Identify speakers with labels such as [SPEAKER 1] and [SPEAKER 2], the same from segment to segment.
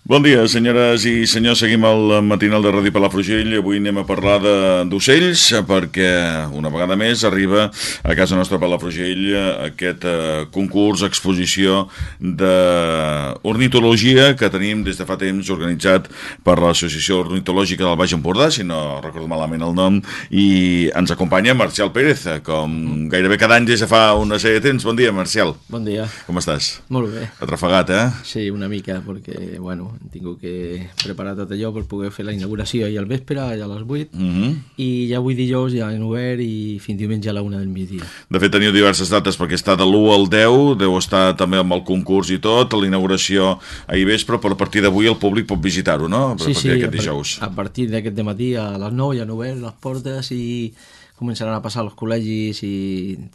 [SPEAKER 1] Bon dia, senyores i senyors. Seguim el matinal de Ràdio Palafrugell. Avui anem a parlar d'ocells perquè una vegada més arriba a casa nostra Palafrugell aquest eh, concurs, exposició d'ornitologia que tenim des de fa temps organitzat per l'Associació Ornitològica del Baix Empordà, si no recordo malament el nom, i ens acompanya Marcial Pérez, com gairebé cada any des de fa una sèrie de temps. Bon dia, Marcial.
[SPEAKER 2] Bon dia.
[SPEAKER 1] Com estàs?
[SPEAKER 2] Molt bé.
[SPEAKER 1] Atrafegat, eh?
[SPEAKER 2] Sí, una mica, perquè, bueno, hem tingut que preparar tot allò per poder fer la inauguració ahir al vespre, allà a les 8,
[SPEAKER 1] Mm -hmm.
[SPEAKER 2] i ja avui dijous ja hem obert i fins diumenge a la una del migdia.
[SPEAKER 1] De fet, teniu diverses dates, perquè està de l'1 al 10, deu estar també amb el concurs i tot, la inauguració ahir vespre, però a partir d'avui el públic pot visitar-ho, no? A
[SPEAKER 2] Sí,
[SPEAKER 1] partir
[SPEAKER 2] sí, a,
[SPEAKER 1] dijous.
[SPEAKER 2] a partir d'aquest matí a les 9 ja han obert les portes i començaran a passar als col·legis i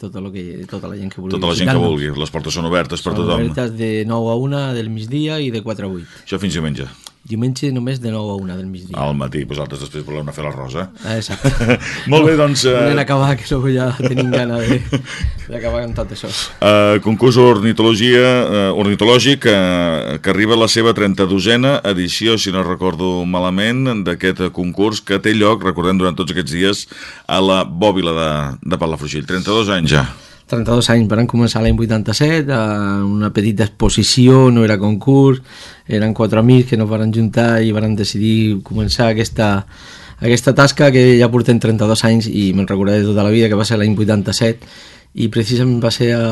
[SPEAKER 2] tot el que, tota la gent que vulgui
[SPEAKER 1] Tota la gent que vulgui, les portes són obertes per
[SPEAKER 2] Són
[SPEAKER 1] tothom.
[SPEAKER 2] obertes de 9 a 1 del migdia i de 4 a 8.
[SPEAKER 1] Això fins diumenge,
[SPEAKER 2] Diumenge només de 9 a 1 del migdia.
[SPEAKER 1] al matí. Vosaltres després voleu anar a fer l'arròs, eh?
[SPEAKER 2] Ah, exacte.
[SPEAKER 1] Molt bé, doncs...
[SPEAKER 2] Volem
[SPEAKER 1] Eh,
[SPEAKER 2] acabar, que luego ja tenim gana de- d'acabar amb tot això.
[SPEAKER 1] eh, concurs d'ornitologia eh, ornitològic eh, que arriba a la seva 32a edició, si no recordo malament, d'aquest concurs que té lloc, recordem, durant tots aquests dies a la bòbila de, de Palafrugell. 32 anys ja.
[SPEAKER 2] 32 anys, van començar l'any 87 a una petita exposició, no era concurs, eren quatre amics que nos van juntar i van decidir començar aquesta, aquesta tasca que ja portem 32 anys i me'n recordaré tota la vida que va ser l'any 87 i precisament va ser a,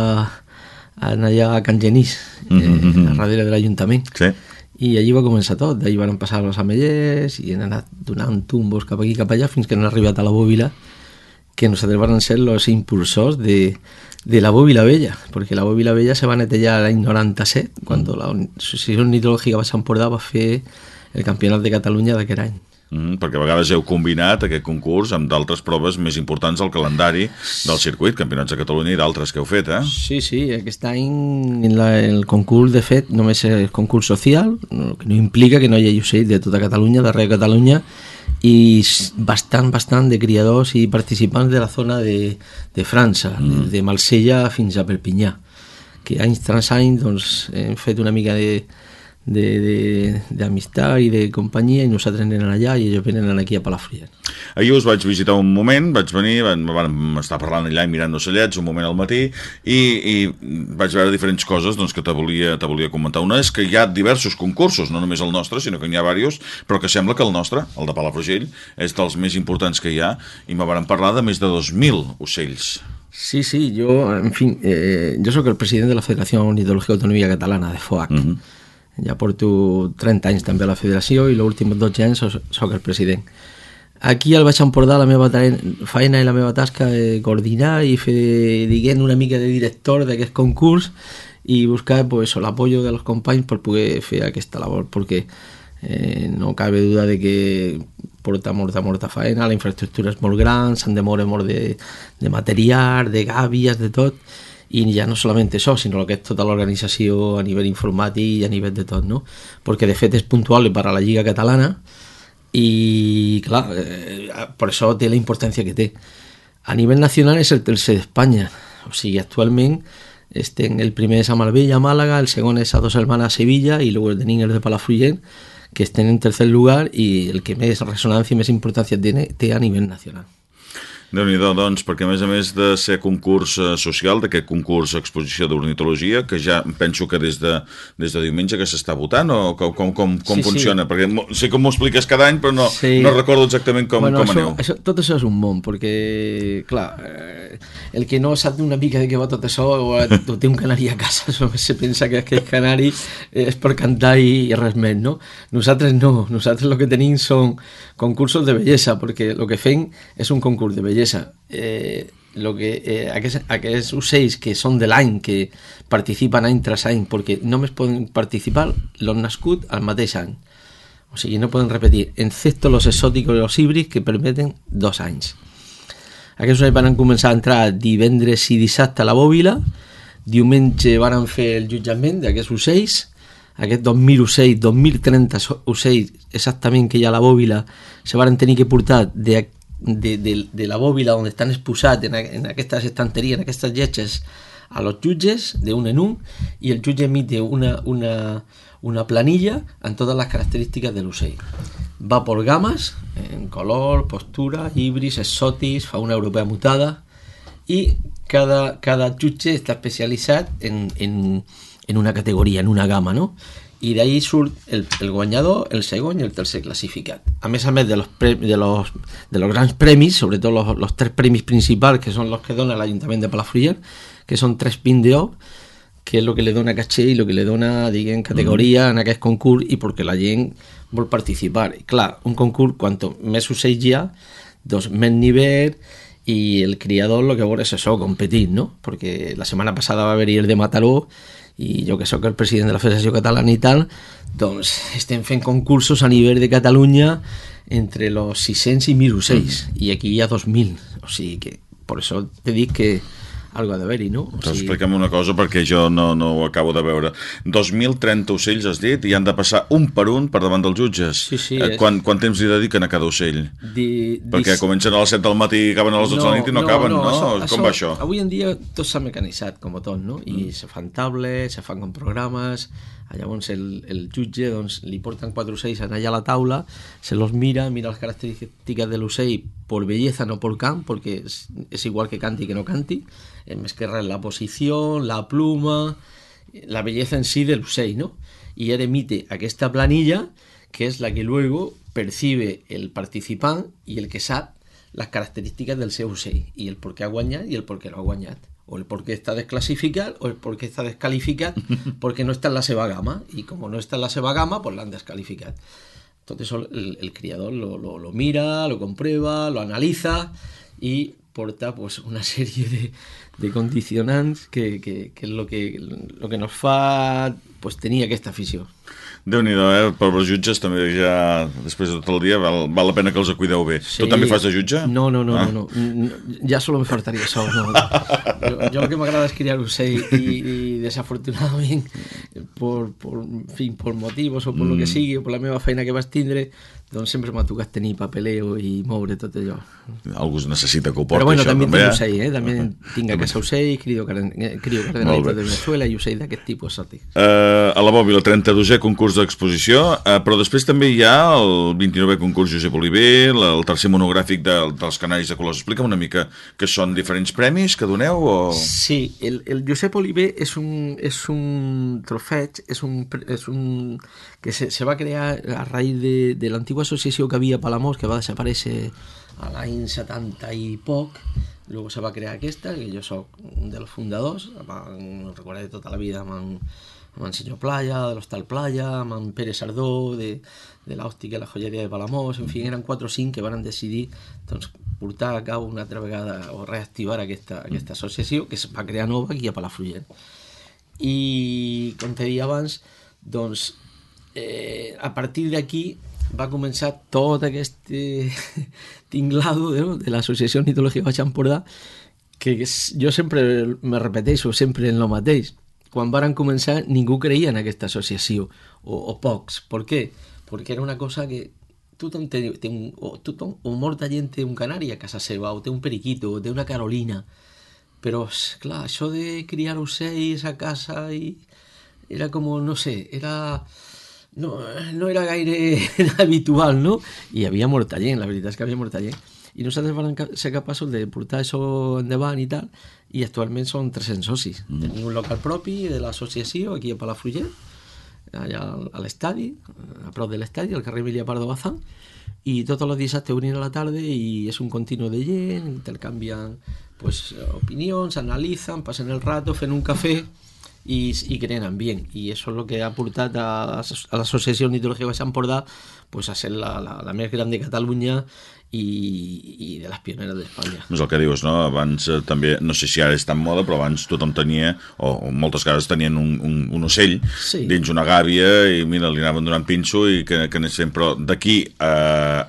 [SPEAKER 2] a allà a Can Genís, eh, a darrere de l'Ajuntament.
[SPEAKER 1] Sí.
[SPEAKER 2] I allí va començar tot, d'allí van passar els amellers i han anat donant tumbos cap aquí cap allà fins que han arribat a la bòbila que nosaltres van ser los impulsors de, de la bòbila vella, perquè la bòbila vella se va netejar l'any 97, quan la Associació Ornitològica Baix Empordà va fer el campionat de Catalunya d'aquest any.
[SPEAKER 1] Mm, perquè a vegades heu combinat aquest concurs amb d'altres proves més importants al calendari del circuit, campionats de Catalunya i d'altres que heu fet, eh?
[SPEAKER 2] Sí, sí, aquest any en la, el concurs, de fet, només és el concurs social, que no implica que no hi hagi ocells de tota Catalunya, d'arreu de Catalunya, i bastant, bastant de criadors i participants de la zona de, de França, mm. de Marsella fins a Perpinyà, que anys tras any doncs, hem fet una mica de de- de- d'amistat i de companyia i nosaltres anem allà i ells venen aquí a Palafrugell.
[SPEAKER 1] Ahir us vaig visitar un moment, vaig venir, van, van estar parlant allà i mirant ocellets un moment al matí i, i vaig veure diferents coses doncs, que te volia, te volia comentar. Una és que hi ha diversos concursos, no només el nostre, sinó que n'hi ha diversos, però que sembla que el nostre, el de Palafrugell, és dels més importants que hi ha i me van parlar de més de 2.000 ocells.
[SPEAKER 2] Sí, sí, yo, en fin, eh, yo soy el presidente de la Federación Ornitológica Autonómica Catalana, de FOAC. Ja porto 30 anys també a la federació i els últims 12 anys soc el president. Aquí al Baix Empordà la meva feina i la meva tasca és coordinar i fer, diguem, una mica de director d'aquest concurs i buscar pues, l'apoyo de los companys per poder fer aquesta labor, perquè eh, no cabe duda de que porta molta, molta feina, la infraestructura és molt gran, se'n demora molt de, de material, de gàbies, de tot, i ja no solament això, sinó el que és tota l'organització a nivell informàtic i a nivell de tot, no? Perquè de fet és puntual per a la Lliga Catalana i, clar, eh, per això té la importància que té. A nivell nacional és el tercer d'Espanya, o sigui, actualment estem el primer és a Marbella, a Màlaga, el segon és a Dos Hermanas, a Sevilla, i luego tenim el de Palafrugell, que estem en tercer lugar i el que més ressonància i més importància té, té a nivell nacional.
[SPEAKER 1] Déu nhi doncs, perquè a més a més de ser concurs eh, social, d'aquest concurs exposició d'ornitologia, que ja penso que des de, des de diumenge que s'està votant, o com, com, com, com
[SPEAKER 2] Sí, sí.
[SPEAKER 1] funciona? Perquè mo- sé que m'ho expliques cada any, però no,
[SPEAKER 2] Sí.
[SPEAKER 1] no recordo exactament com,
[SPEAKER 2] bueno,
[SPEAKER 1] com
[SPEAKER 2] això,
[SPEAKER 1] aneu.
[SPEAKER 2] Això, tot això és un món, perquè, clar, eh, el que no sap una mica de què va tot això, o, o té un canari a casa, se pensa que aquest canari és per cantar i, i res més, no? Nosaltres no, nosaltres el que tenim són concursos de bellesa, perquè el que fem és un concurs de bellesa. Eh, lo que, eh, aquests, aquests ocells que són de l'any, que participen any tras any, perquè només poden participar els nascuts al mateix any. O sigui, no poden repetir, excepto los exóticos i los híbrids que permeten dos anys. Aquests ocells van començar a entrar divendres i dissabte a la bòbila, diumenge van fer el jutjament d'aquests ocells, aquests 2.000 ocells, 2.030 so- ocells exactament que hi ha a la bòbila, se van tenir que portar de, de, de, de la bòbila on estan exposats en, en aquestes estanteries, en aquestes lletges, a los jutges de un en un, i el jutge emite una, una, una planilla amb totes les característiques de l'ocell. Va per games, en color, postura, híbris, exotis, fauna europea mutada, i cada, cada jutge està especialitzat en, en, en una categoria, en una gamma, no? I d'ahí surt el, el guanyador, el segon i el tercer classificat. A més a més de los, pre, de los, de los grans premis, sobretot los, los tres premis principals, que són els que dona l'Ajuntament de Palafrugell, que són tres pin d'or, que és el que li dona caché i el que li dona, diguem, categoria en aquest concurs i perquè la gent vol participar. I clar, un concurs, quanto més ocells hi ha, doncs més nivell i el criador el que vol és això, competir, no? Perquè la setmana passada va haver-hi el de Mataró i jo que sóc el president de la Federació Catalana i tal, doncs estem fent concursos a nivell de Catalunya entre los 600 i 1.000 ocells, mm. i aquí hi ha 2.000, o sigui que per això te dic que algo ha d'haver-hi, no?
[SPEAKER 1] O sigui... Explica'm una cosa perquè jo no, no ho acabo de veure. 2.030 ocells, has dit, i han de passar un per un per davant dels jutges.
[SPEAKER 2] Sí, sí.
[SPEAKER 1] Eh, quan, quan temps li dediquen a cada ocell? Di, perquè dis... comencen a les 7 del matí i acaben a les 12 no, de la nit i no, no acaben, no? no? Això, Com això, va això?
[SPEAKER 2] Avui en dia tot s'ha mecanitzat, com tot, no? I mm. se fan tablets, se fan com programes, llavors el, el jutge doncs, li porten quatre ocells allà a la taula, se los mira, mira les característiques de l'ocell per belleza, no per cant, perquè és, és igual que canti que no canti, eh, més que res la posició, la pluma, la belleza en sí de l'ocell, ¿no? Y él emite aquesta planilla, que és la que luego percibe el participant i el que sap les característiques del seu ocell, i el per què ha guanyat i el per què no ha guanyat o el por qué está desclasificado o el por qué está descalificado porque no está en la seva gama y como no está en la seva gama pues l'han descalificat entonces el, el criador lo, lo, lo, mira, lo comprueba, lo analiza y porta pues una serie de, de condicionants que, que, que és lo que, lo que nos fa pues, tenir aquesta afició
[SPEAKER 1] déu nhi eh? Per els jutges també ja, després de tot el dia, val, val la pena que els cuideu bé. Sí. Tu també fas de jutge?
[SPEAKER 2] No, no, no, ah. no, no. Ja solo me faltaria això. No. Jo, jo el que m'agrada és criar ocell i, i desafortunadament, por, por, en fin, por motivos o por mm. lo que mm. sigui, o per la meva feina que vas tindre, doncs sempre m'ha tocat tenir papeleo i moure tot allò.
[SPEAKER 1] Algú es necessita que ho porti,
[SPEAKER 2] Però bueno,
[SPEAKER 1] això,
[SPEAKER 2] també, també tinc eh? ocell, eh? També tinc a casa ocell, crio, crio cardenalitos de Venezuela i ocell d'aquest tipus exòtic.
[SPEAKER 1] Uh, a la Bòbila, 32è concurs d'exposició, uh, però després també hi ha el 29è concurs Josep Oliver, el tercer monogràfic de, dels Canaris de Colors. Explica'm una mica que són diferents premis que doneu? O...
[SPEAKER 2] Sí, el, el Josep Oliver és un, és un trofeig, és un, és un que se, se va crear a raïs de, de l'antigua associació que havia a Palamós, que va desaparèixer a l'any 70 i poc, luego se va crear aquesta, que jo sóc un dels fundadors, amb, recordaré tota la vida amb en, amb en senyor Playa, de l'Hostal Playa, amb en Pere Sardó, de, de l'Òstica i la joieria de Palamós, en fi, eren 4 o 5 que van decidir doncs, portar a cabo una altra vegada o reactivar aquesta, aquesta associació que es va crear nova aquí a Palafrugell. I, com te deia abans, doncs eh, a partir d'aquí va començar tot aquest eh, tinglado no? de l'Associació Ornitològica Baix Empordà que jo sempre me repeteixo sempre en el mateix quan varen començar ningú creia en aquesta associació o, o pocs, per què? perquè era una cosa que tothom té, té un, o, tothom, o molta gent té un canari a casa seva o té un periquito o té una carolina però clar, això de criar ocells a casa i era com, no sé, era no, no era gaire habitual, no? Hi havia molta gent, la veritat és que havia molta gent. I nosaltres vam ser capaços de portar això endavant i tal, i actualment són 300 socis. Mm. Tenim un local propi de l'associació aquí a Palafrugell, allà a l'estadi, a prop de l'estadi, al carrer Emilia Pardo Bazán, i tots els dissabtes venint a la tarda i és un continu de gent, intercanvien pues, opinions, analitzen, passen el rato, fent un cafè y, y creen ambient i això és el que ha portat a, a l'associació Ornitològica Baix Empordà pues, a ser la, la, la més gran de Catalunya i, i de les pioneres d'Espanya.
[SPEAKER 1] És el que dius, no? Abans eh, també, no sé si ara és tan moda, però abans tothom tenia, o, o moltes cases tenien un, un, un ocell sí. dins una gàbia i mira, li anaven donant pinso i que, que anés fent, però d'aquí a,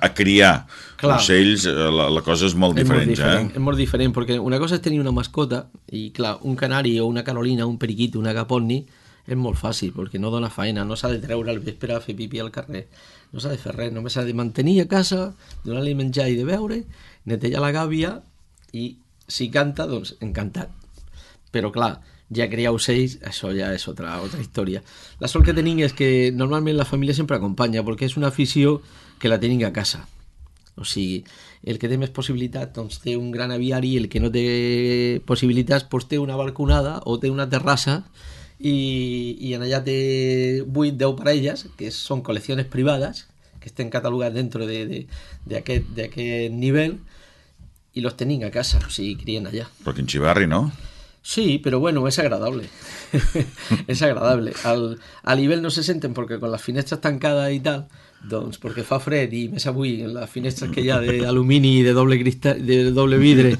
[SPEAKER 1] a criar Clar. ocells, eh, la, la cosa és molt és diferent, molt diferent,
[SPEAKER 2] eh? És molt diferent, perquè una cosa és tenir una mascota, i clar, un canari o una carolina, un periquito, una caponni, és molt fàcil, perquè no dona feina, no s'ha de treure al vespre a fer pipí al carrer, no s'ha de fer res, només s'ha de mantenir a casa, donar-li menjar i de beure, netejar la gàbia i si canta, doncs encantat. Però clar, ja criar ocells, això ja és otra, otra història. La sort que tenim és que normalment la família sempre acompanya, perquè és una afició que la tenim a casa. O sigui, el que té més possibilitats doncs té un gran aviari, el que no té possibilitats doncs té una balconada o té una terrassa i, i en allà té 8-10 parelles, que són col·leccions privades, que estem catalogats dentro d'aquest de, de, de nivell, i los tenim a casa, o sigui, crien allà.
[SPEAKER 1] Però quin xivarri, no?
[SPEAKER 2] Sí, pero bueno, es agradable. es agradable. Al, al nivel no se senten porque con las finestras tancadas y tal, doncs perquè fa fred i més avui en les finestres que hi ha d'alumini i de doble cristal, de doble vidre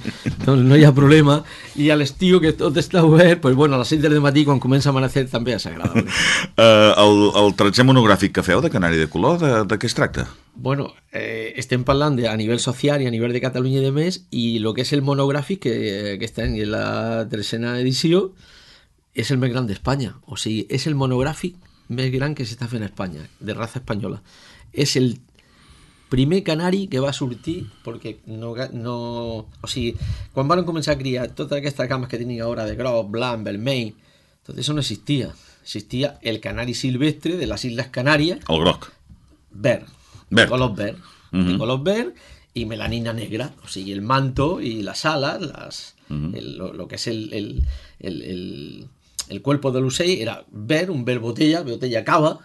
[SPEAKER 2] doncs no hi ha problema. I a l'estiu que tot està obert pues bueno, a les 6 del matí quan comença a amanecer també és agradable.
[SPEAKER 1] Uh, el, el tratge monogràfic que feu de Canari de Color, de, de què es tracta?
[SPEAKER 2] Bueno, eh, estem parlant de, a nivell social i a nivell de Catalunya i de més i el que és el monogràfic que, que està en la tercera edició és el més gran d'Espanya. O sigui, és el monogràfic més gran que s'està fent a Espanya, de raza espanyola és el primer canari que va sortir perquè no, no... O sigui, quan van començar a criar totes aquestes cames que tenim ara de groc, blanc, vermell, tot això no existia. Existia el canari silvestre de les Isles Canàries.
[SPEAKER 1] El groc.
[SPEAKER 2] Verd. verd. De color verd. Uh -huh. De color verd i melanina negra. O sigui, el manto ales, les, uh -huh. el, lo, lo que és el, el, el, el, cuerpo de l'ocell era verd, un verd botella, botella cava,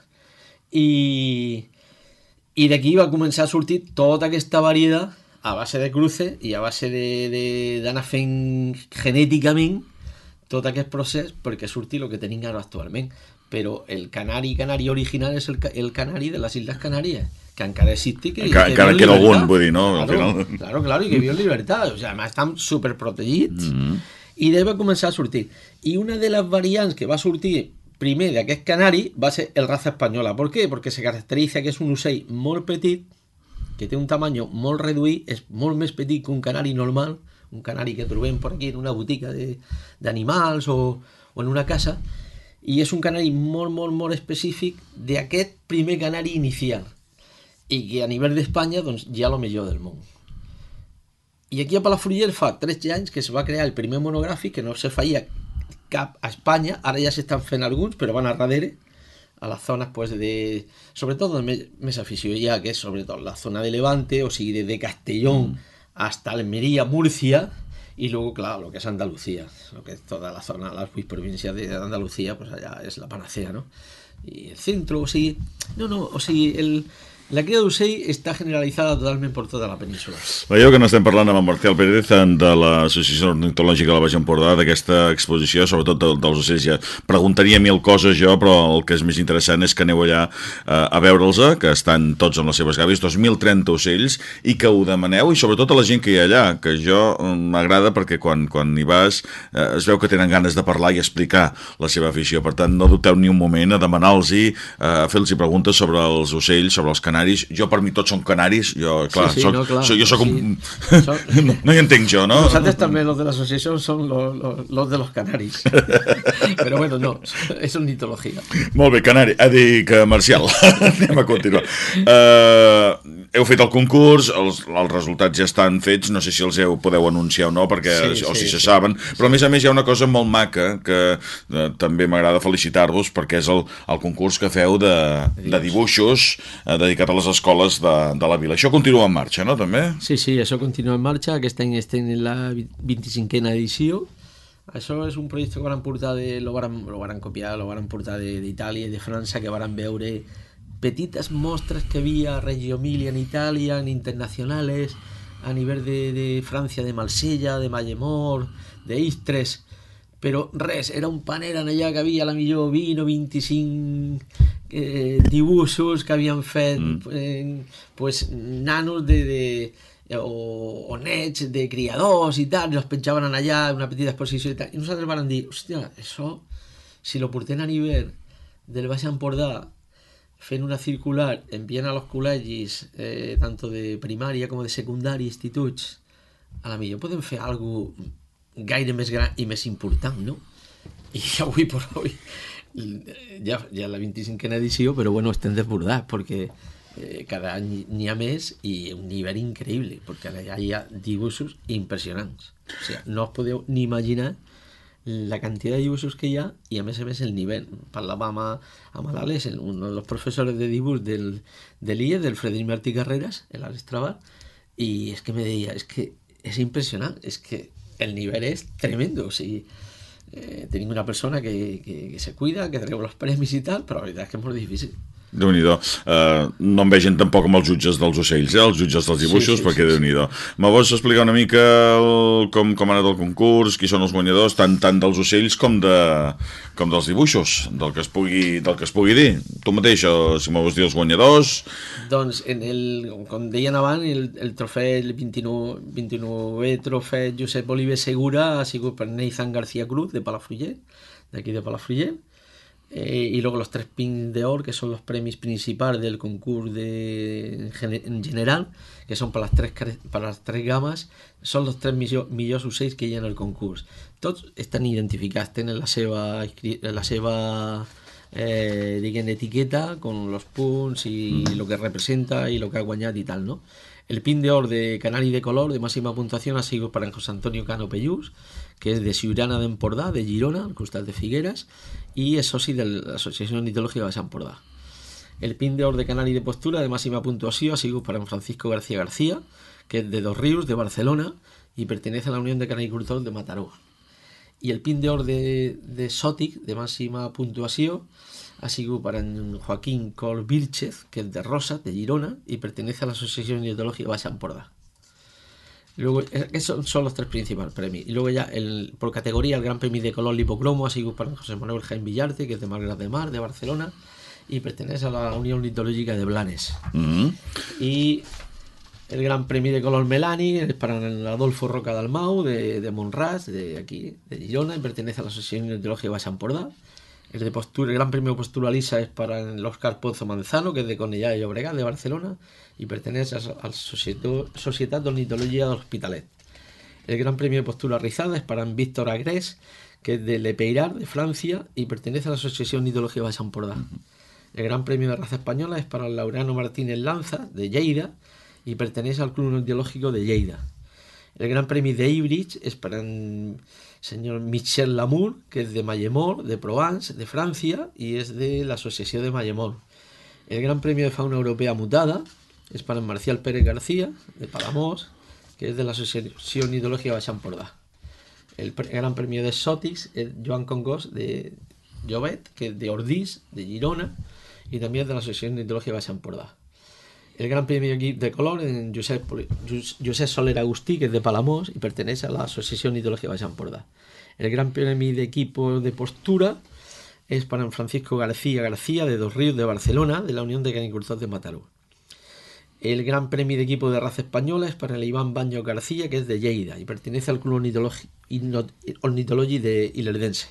[SPEAKER 2] i, i d'aquí va començar a sortir tota aquesta varietat a base de cruce i a base d'anar fent genèticament tot aquest procés perquè surti el que tenim ara actualment. Però el canari canari original és el, el canari de les Isles Canàries, que encara existe que,
[SPEAKER 1] encara, que encara queda algun, vull dir, no?
[SPEAKER 2] Claro, claro, claro, i que viu en llibertat. O sigui, además estan superprotegits mm -hmm. i de va començar a sortir. I una de les variants que va sortir primer d'aquest canari va ser el raza espanyola. Per què? Perquè se caracteritza que és un ocell molt petit, que té un tamany molt reduït, és molt més petit que un canari normal, un canari que trobem per aquí en una botiga d'animals o, o en una casa, i és un canari molt, molt, molt específic d'aquest primer canari inicial i que a nivell d'Espanya doncs, ha el millor del món. I aquí a Palafrugell fa 3 anys que es va crear el primer monogràfic que no se feia cap a Espanya, ara ja s'estan fent alguns, però van a darrere, a les zones pues, de... Sobretot més, més afició hi ha, que és sobretot la zona de Levante, o sigui, desde Castellón mm. hasta Almería, Murcia, y luego, claro, lo que es Andalucía, lo que es toda la zona, las provincias de Andalucía, pues allá es la panacea, ¿no? Y el centro, o sigui, no, no, o sigui, el, la cria d'ocell està generalitzada totalment per tota la península.
[SPEAKER 1] Veieu que n'estem parlant amb en Marcial Pérez de l'Associació Ornitològica de la Baix Empordà d'aquesta exposició, sobretot de, dels ocells. Ja preguntaria mil coses jo, però el que és més interessant és que aneu allà eh, a veure'ls, que estan tots amb les seves gavis, 2.030 ocells, i que ho demaneu, i sobretot a la gent que hi ha allà, que jo mm, m'agrada perquè quan, quan hi vas eh, es veu que tenen ganes de parlar i explicar la seva afició. Per tant, no dubteu ni un moment a demanar-los-hi, eh, a fer-los preguntes sobre els ocells, sobre els canals canaris, jo per mi tots són canaris, jo, clar, sí, sí, soc, no, clar soc, jo sí. un... no, no hi entenc jo, no?
[SPEAKER 2] Nosaltres també, los de l'associació, són los, los, los de los canaris. Però bueno, no, és ornitologia.
[SPEAKER 1] Molt bé, canari, ha dit que Marcial, anem a continuar. Uh, heu fet el concurs, els, els resultats ja estan fets, no sé si els heu podeu anunciar o no, perquè, sí, o si sí, se sí. saben, però a més a més hi ha una cosa molt maca que eh, també m'agrada felicitar-vos perquè és el, el concurs que feu de, de dibuixos eh, dedicat a les escoles de, de la vila. Això continua en marxa, no, també?
[SPEAKER 2] Sí, sí, això continua en marxa, aquest any estem en la 25a edició, això és un projecte que van portar de, lo van, lo van copiar, lo van portar d'Itàlia i de França, que van veure petitas mostras que había Reggio Emilia en Italia, en internacionales, a nivel de, de Francia, de Marsella, de Mallemor, de Istres, però res, era un panel en allà que havia la millor 20 o 25 eh, dibuixos que havien fet mm. eh, pues, nanos de, de, o, o nets de criadors i tal, i els penjaven allà, una petita exposició i tal, i nosaltres vam dir, hòstia, això, si lo portem a nivell del Baix Empordà fent una circular enviant a los col·legis eh, tanto de primària com de secundària instituts a la millor podem fer alguna gaire més gran i més important no? i avui per avui ja, ja la 25a edició però bueno estem desbordats perquè eh, cada any n'hi ha més i un nivell increïble perquè allà hi ha dibuixos impressionants o sigui, no us podeu ni imaginar la cantidad de dibuixos que hi ha i a més a més el nivell. Parlàvem amb, amb l'Àlex, un dels professors de dibuix del, de l'IE, del Frederic Martí Carreras, l'Àlex Trabar, i és que me deia, és que és impressionant, és que el nivell és tremendo, o sigui, eh, una persona que, que, que se cuida, que treu els premis i tal, però la veritat és que és molt difícil
[SPEAKER 1] déu nhi uh, no em vegen tampoc amb els jutges dels ocells, eh? els jutges dels dibuixos, sí, sí, perquè sí, déu nhi Me vols explicar una mica el, com, com ha anat el concurs, qui són els guanyadors, tant, tant dels ocells com, de, com dels dibuixos, del que es pugui, del que es pugui dir. Tu mateix, si me vols dir els guanyadors...
[SPEAKER 2] Doncs, en el, com deien abans, el, el trofeu, el 29, 29è trofeu Josep Oliver Segura ha sigut per Nathan García Cruz, de Palafrugell, d'aquí de Palafrugell, Eh, y luego los tres pins de oro, que son los premios principales del concurso de, en general, que son para las tres, para las tres gamas, son los tres millors ocells que hi ha en el concurs. Tots estan identificats, tenen la seva, la seva eh, diguem, etiqueta con los punts i mm. lo que representa i lo que ha guanyat i tal, no? El pin de or de Canari de color de máxima puntuación ha sido para José Antonio Cano Pellús, que és de Siurana d'Empordà, de Girona, al costat de Figueres, i és soci de l'Associació Ornitològica de Sant Empordà. El pin d'or de canari de postura de màxima puntuació ha per en Francisco García García, que és de Dos Rius, de Barcelona, i pertenece a la Unió de Canicultors de Mataró. I el pin d'or de, de Sòtic, de màxima puntuació, ha sigut per en Joaquín Col Vilchez, que és de Rosa, de Girona, i pertenece a l'Associació Ornitològica de Sant Empordà. Luego, esos son los tres principales premios. Y luego ya, el, por categoría, el Gran Premio de color lipocromo ha sido para José Manuel Jaime Villarte, que es de Margras de Mar, de Barcelona, y pertenece a la Unión Litológica de Blanes. Mm-hmm. Y el Gran Premio de color Melani es para el Adolfo Roca Dalmau, de, de Monras, de aquí, de Girona, y pertenece a la Asociación Litológica de Baixampordà. El, de postura, el Gran Premio Postura Lisa es para el Oscar Pozo Manzano, que es de Conellá y Llobregat, de Barcelona, y pertenece a la Sociedad de Ornitología del Hospitalet. El Gran Premio de Postura Rizada es para Víctor Agrés, que es de Le Peyrat, de Francia, y pertenece a la Asociación de San El Gran Premio de Raza Española es para Laureano Martínez Lanza, de Lleida, y pertenece al Club Ornitológico de Lleida. El Gran Premio de Ibridge es para el señor Michel Lamour, que es de Mayemor, de Provence, de Francia, y es de la Asociación de Mayemor. El Gran Premio de Fauna Europea Mutada es para Marcial Pérez García, de Palamos, que es de la Asociación Ideológica de Champordà. El, Gran Premio de Sotis es Joan Congos de Llobet, que es de Ordís, de Girona, y también de la Asociación Ideológica de Champordà. El Gran Premio de color en Josep, Josep Soler Agustí, que es de Palamos y pertenece a la Asociación Ideológica de Champordà. El Gran Premio de equipo de postura es para Francisco García García, de Dos Ríos, de Barcelona, de la Unión de Canicultores de Mataró. El Gran Premio de equipo de raza española es para el Iván Baño García, que es de Lleida y pertenece al Club Ornitologi de Ilerdense.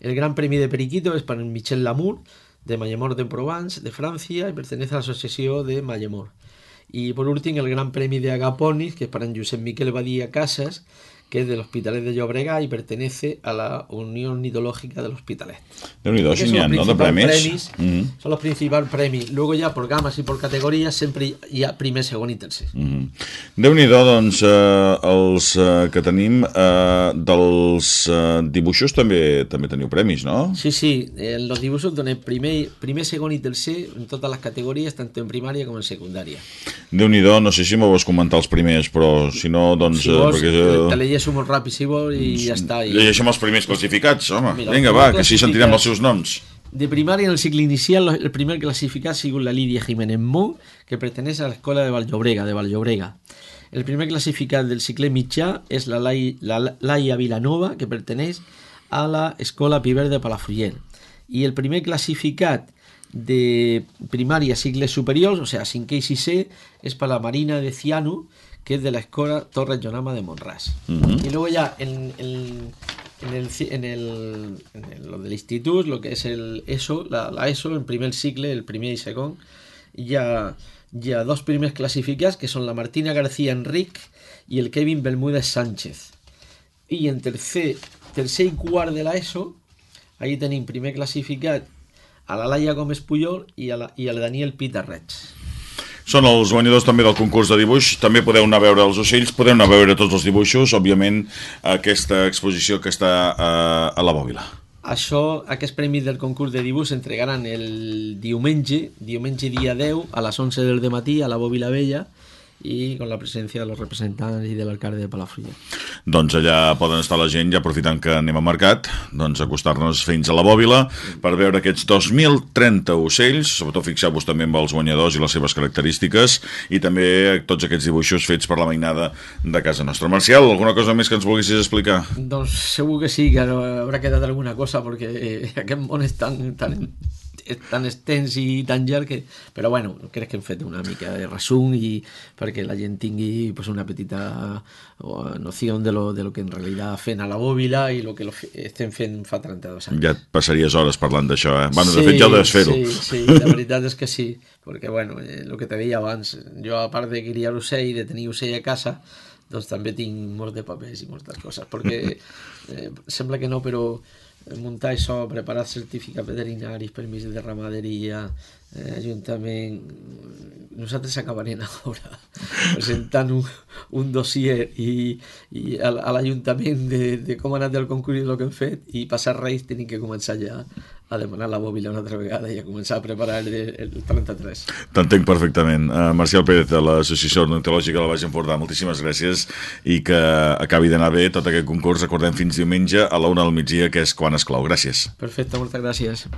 [SPEAKER 2] El Gran Premio de Periquito es para el Michel Lamour, de Mayemor de Provence, de Francia, y pertenece a la Asociación de Mayemor. Y por último, el Gran Premio de Agaponis, que es para Josep Miquel Badía Casas, que és de l'Hospitalet de Llobregat i pertenece a la Unió Ornitológica del Hospitalet.
[SPEAKER 1] Si n'hi ha, no?, de premis.
[SPEAKER 2] premis mm -hmm. Son los principals premis. Luego ya por gamas y por categorías sempre hi ha primer, segon i tercer. Mm -hmm.
[SPEAKER 1] Déu-n'hi-do, doncs, eh, els eh, que tenim eh, dels eh, dibuixos també també teniu premis, no?
[SPEAKER 2] Sí, sí, en los dibuixos donem primer, primer, segon i tercer en totes les categories, tant en primària com en secundària.
[SPEAKER 1] Déu-n'hi-do, no sé si m'ho vols comentar els primers, però si no, doncs...
[SPEAKER 2] Si vols, eh, perquè, te llegeixo molt ràpid si vol i ja està. I...
[SPEAKER 1] Llegeixem els primers classificats, home. Mira, Vinga, va, que així sentirem els seus noms.
[SPEAKER 2] De primària en el cicle inicial, el primer classificat ha sigut la Lídia Jiménez Mou, que pertenece a l'escola de Valllorega, de Valllorega. El primer classificat del cicle mitjà és la Laia Vilanova, que perteneix a l'escola Piver de Palafrugell. I el primer classificat de primària cicles superiors, o sea, 5 i 6 és per la Marina de Ciano, que es de la escuela Torres Jonama de Monras. Uh -huh. Y luego ya en, en, en, el, en, el, en lo del instituto, lo que es el ESO, la, la ESO, el primer cicle, el primer y segundo, ya, ya dos primeros clasificados, que son la Martina García Enric y el Kevin Bermúdez Sánchez. Y en tercer, tercer y cuarto de la ESO, ahí tenéis primer clasificado a la Laia Gómez Puyol y a, la, y a la Daniel Peter Rech.
[SPEAKER 1] Són els guanyadors també del concurs de dibuix, també podeu anar a veure els ocells, podeu anar a veure tots els dibuixos, òbviament aquesta exposició que està a, a la Bòbila.
[SPEAKER 2] Això, aquests premis del concurs de dibuix s'entregaran el diumenge, diumenge dia 10, a les 11 del matí a la Bòbila Vella, i con la presència de los representants i de l'alcalde de Palafrugell.
[SPEAKER 1] Doncs allà poden estar la gent, ja aprofitant que anem a mercat, doncs acostar-nos fins a la bòbila per veure aquests 2.030 ocells, sobretot fixeu-vos també amb els guanyadors i les seves característiques, i també tots aquests dibuixos fets per la mainada de casa nostra. Marcial, alguna cosa més que ens volguessis explicar?
[SPEAKER 2] Doncs segur que sí, que haurà quedat alguna cosa, perquè aquest món és tan, tan tan extens i tan llarg que... Però bueno, crec que hem fet una mica de resum i perquè la gent tingui pues, una petita noció de lo, de lo que en realitat fent a la bòbila i el que lo estem fent fa 32 anys.
[SPEAKER 1] Ja et passaries hores parlant d'això, eh? Bueno, sí, de fet ja ho deus fer-ho.
[SPEAKER 2] Sí, sí, la veritat és que sí, perquè bueno, eh, el que te deia abans, jo a part de criar ocell, de tenir ocell a casa, doncs també tinc molts de papers i moltes coses, perquè eh, sembla que no, però muntar això, preparar certificats veterinaris, permisos de ramaderia, eh, ajuntament... Nosaltres acabarem ara presentant un, un dossier i, i a, a l'Ajuntament de, de com ha anat el concurs i el que hem fet i passar Reis tenim que començar ja a demanar la bòbila una altra vegada i a començar a preparar el, el 33.
[SPEAKER 1] T'entenc perfectament. Uh, Marcial Pérez de l'Associació Ornitològica de la Baix Empordà, moltíssimes gràcies i que acabi d'anar bé tot aquest concurs. Recordem fins diumenge a la una del migdia, que és quan es clou. Gràcies.
[SPEAKER 2] Perfecte, moltes gràcies.